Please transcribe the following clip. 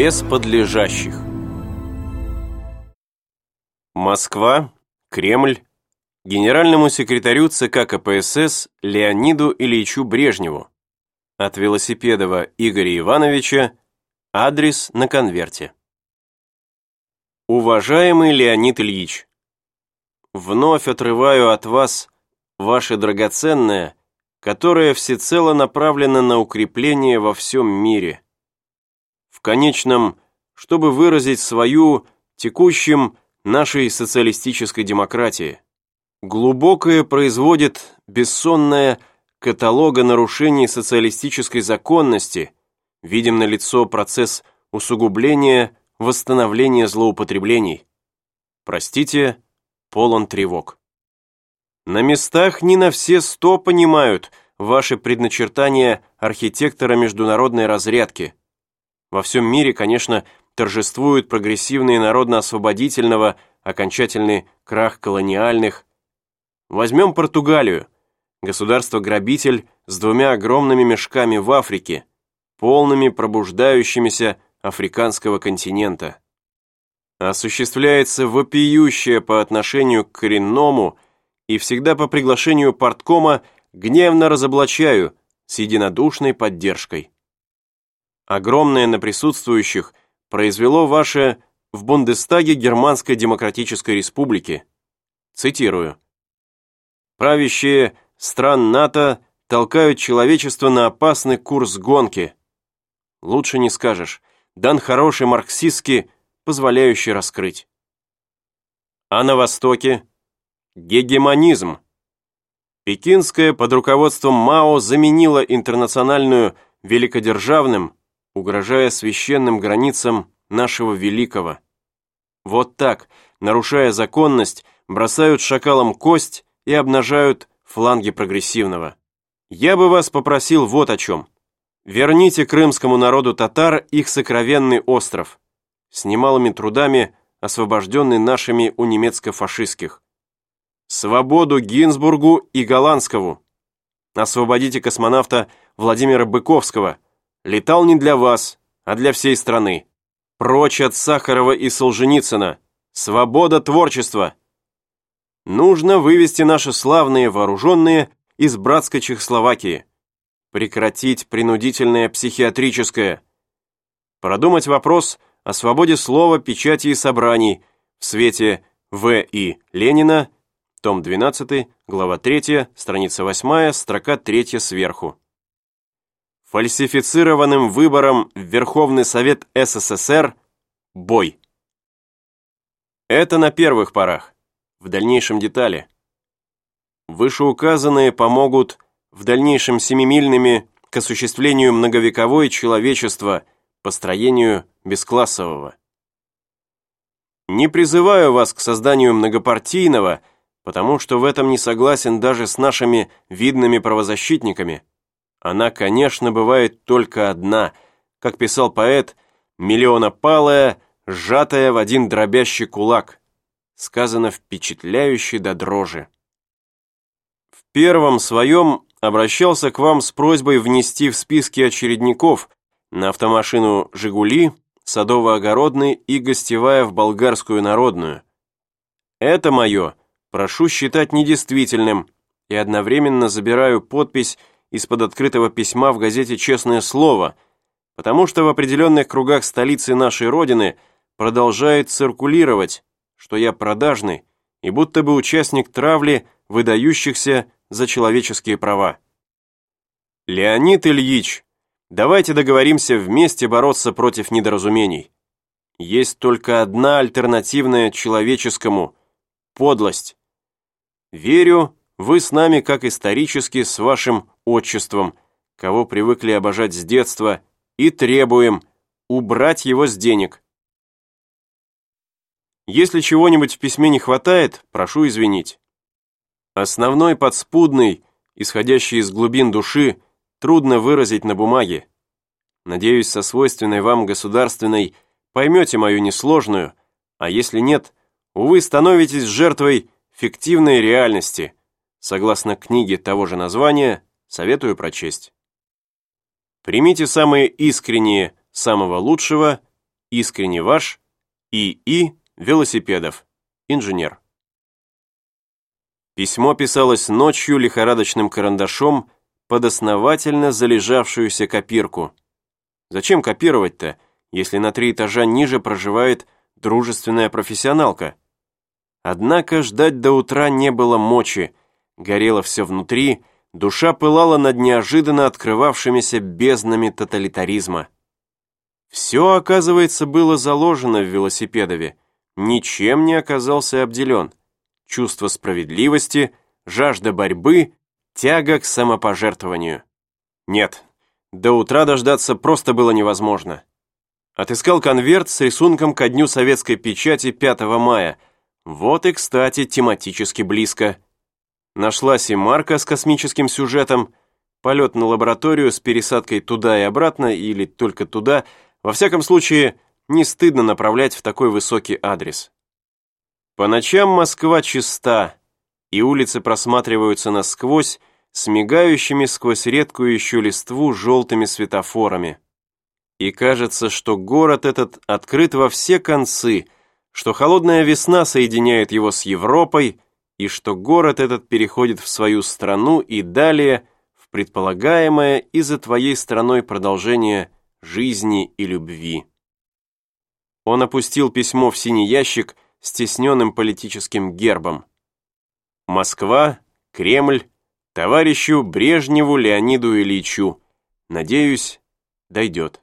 Без подлежащих. Москва, Кремль, генеральному секретарю ЦК КПСС Леониду Ильичу Брежневу. От Велосипедова Игоря Ивановича адрес на конверте. Уважаемый Леонид Ильич, вновь отрываю от вас ваше драгоценное, которое всецело направлено на укрепление во всем мире. В конечном, чтобы выразить свою текущим нашей социалистической демократии. Глубокое производит бессонное каталога нарушений социалистической законности, видим на лицо процесс усугубления восстановления злоупотреблений. Простите, полон тревог. На местах не на все сто понимают ваши предначертания архитектора международной разрядки. Во всем мире, конечно, торжествуют прогрессивные народно-освободительного, окончательный крах колониальных. Возьмем Португалию, государство-грабитель с двумя огромными мешками в Африке, полными пробуждающимися африканского континента. Осуществляется вопиющее по отношению к коренному и всегда по приглашению порткома гневно разоблачаю с единодушной поддержкой. Огромное на присутствующих произвело ваше в Бундестаге Германской Демократической Республики. Цитирую. Правящие стран НАТО толкают человечество на опасный курс гонки. Лучше не скажешь дан хороший марксистский, позволяющий раскрыть. А на Востоке – гегемонизм. Пекинская под руководством Мао заменила интернациональную великодержавным, угрожая священным границам нашего великого. Вот так, нарушая законность, бросают шакалам кость и обнажают фланги прогрессивного. Я бы вас попросил вот о чем – Верните крымскому народу татар их сокровенный остров, с немалыми трудами освобожденный нашими у немецко-фашистских. Свободу Гинзбургу и Голландскому. Освободите космонавта Владимира Быковского. Летал не для вас, а для всей страны. Прочь от Сахарова и Солженицына. Свобода творчества. Нужно вывести наши славные вооруженные из братской Чехословакии прекратить принудительное психиатрическое, продумать вопрос о свободе слова, печати и собраний в свете В. И. Ленина, том 12, глава 3, страница 8, строка 3 сверху. Фальсифицированным выбором в Верховный Совет СССР бой. Это на первых порах, в дальнейшем детали. Вышеуказанные помогут в дальнейшем семимильными к осуществлению многовековой человечества, построению бесклассового. Не призываю вас к созданию многопартийного, потому что в этом не согласен даже с нашими видными правозащитниками. Она, конечно, бывает только одна, как писал поэт, миллионопалая, сжатая в один дробящий кулак. Сказано впечатляюще до дрожи. В первом своем обращался к вам с просьбой внести в списки очередников на автомашину «Жигули», садово-огородный и гостевая в болгарскую народную. Это мое прошу считать недействительным и одновременно забираю подпись из-под открытого письма в газете «Честное слово», потому что в определенных кругах столицы нашей Родины продолжает циркулировать, что я продажный и будто бы участник травли выдающихся за человеческие права. Леонид Ильич, давайте договоримся вместе бороться против недоразумений. Есть только одна альтернативная человеческому – подлость. Верю, вы с нами, как исторически, с вашим отчеством, кого привыкли обожать с детства, и требуем убрать его с денег. Если чего-нибудь в письме не хватает, прошу извинить. Основной подспудный, исходящий из глубин души, трудно выразить на бумаге. Надеюсь, со свойственной вам государственной поймете мою несложную, а если нет, увы, становитесь жертвой фиктивной реальности. Согласно книге того же названия, советую прочесть. Примите самые искренние, самого лучшего, Искренне ваш И.И. Велосипедов. Инженер. Письмо писалось ночью лихорадочным карандашом под основательно залежавшуюся копирку. Зачем копировать-то, если на три этажа ниже проживает дружественная профессионалка? Однако ждать до утра не было мочи, горело все внутри, душа пылала над неожиданно открывавшимися безднами тоталитаризма. Все, оказывается, было заложено в велосипедове, ничем не оказался обделен чувство справедливости, жажда борьбы, тяга к самопожертвованию. Нет, до утра дождаться просто было невозможно. Отыскал конверт с рисунком ко дню советской печати 5 мая. Вот и, кстати, тематически близко. Нашлась и марка с космическим сюжетом, полет на лабораторию с пересадкой туда и обратно, или только туда, во всяком случае, не стыдно направлять в такой высокий адрес. По ночам Москва чиста, и улицы просматриваются насквозь с мигающими сквозь редкую еще листву желтыми светофорами. И кажется, что город этот открыт во все концы, что холодная весна соединяет его с Европой, и что город этот переходит в свою страну и далее в предполагаемое и за твоей страной продолжение жизни и любви. Он опустил письмо в синий ящик, стесненным политическим гербом. Москва, Кремль, товарищу Брежневу Леониду Ильичу. Надеюсь, дойдет.